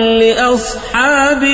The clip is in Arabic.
لأصحاب